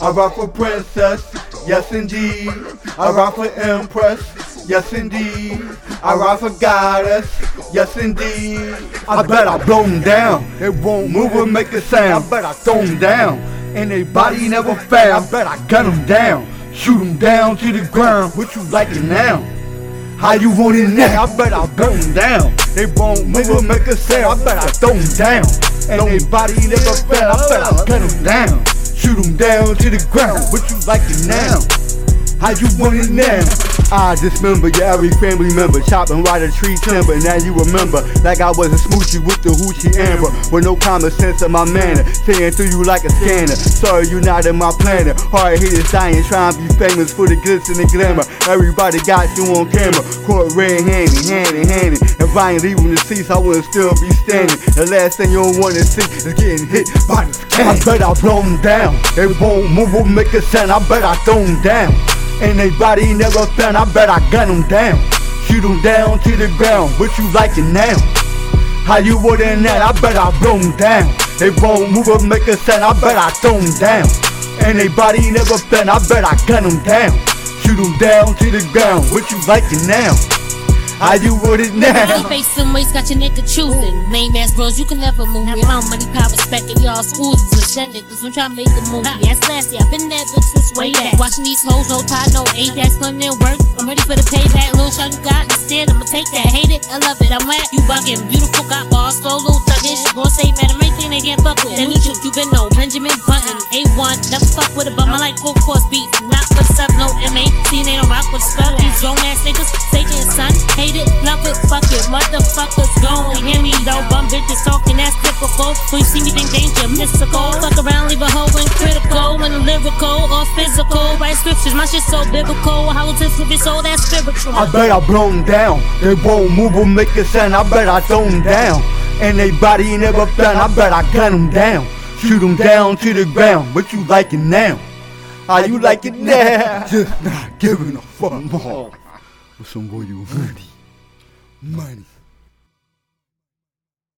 I rock for Princess, yes indeed. I rock for Empress, yes indeed. I rock for Goddess, yes indeed. I bet I blow them down. They won't move or make a sound. I bet I throw them down. And they body never fail. I bet I gun them down. Shoot them down to the ground. What you like it now? How you want it now? I bet I blow them down. They won't move or make a sound. I bet I throw them down. And they body never fail. I bet I gun them down. Shoot them down to the ground. What you like it now? How you want it now? I dismember your every family member, chopping right a tree timber. Now you remember, like I was a smoochie with the hoochie amber, with no common sense of my manner, saying through you like a scanner. Sorry, you not in my planet. Hard hitters dying, trying to be famous for the glitz and the glamour. Everybody got you on camera, caught red handed, hand in hand. If I ain't leaving the seats, I wouldn't still be standing. The last thing you don't wanna see is getting hit by the can. I bet I blow them down. They won't move or make a sound. I bet I throw them down. And they body never found, I bet I gun them down. Shoot them down to the ground, what you like it now? How you wouldn't that? I bet I blow them down. They won't move or make a sound, I bet I throw them down. And they body never found, I bet I gun them down. Shoot them down to the ground, what you like it now? How you would it now? Money face some ways got your nigga choosing. Lame ass bros, you can never move me. Found money, power, respect, and y'all schools is ascendant. Cause I'm trying to make a movie. That's classy, I've been there bitch since way back. Watching these hoes, no tie, no Ajax, putting in work. I'm ready for the payback. Little shot you got instead, I'ma take that. Hate it, I love it, I'm wet. You bugging, beautiful, got bars, solo, thuggish. Gon' say, man, I'm anything they can't fuck with. Then you shoot, you been no Benjamin Button. A1, never fuck with a bum. I like full course beats, not for sub, no MA. See, they don't rock with spell. These grown ass niggas, taking son. Hate it, love it, fuck it, motherfuckers gon' hear me though. Bum bitches talking, that's typical. When you see me, think danger, mystical. Fuck around, leave a hoe when critical, when lyrical or physical. Write scriptures, my shit so biblical. How to flip it so that's spiritual. I bet I blow them down. They won't move or make a sound. I bet I throw them down. And they body never found. I bet I gun them down. Shoot them down to the ground. What you like it now? How you like it now? Just not giving a fuck more. With some boy you money. Money.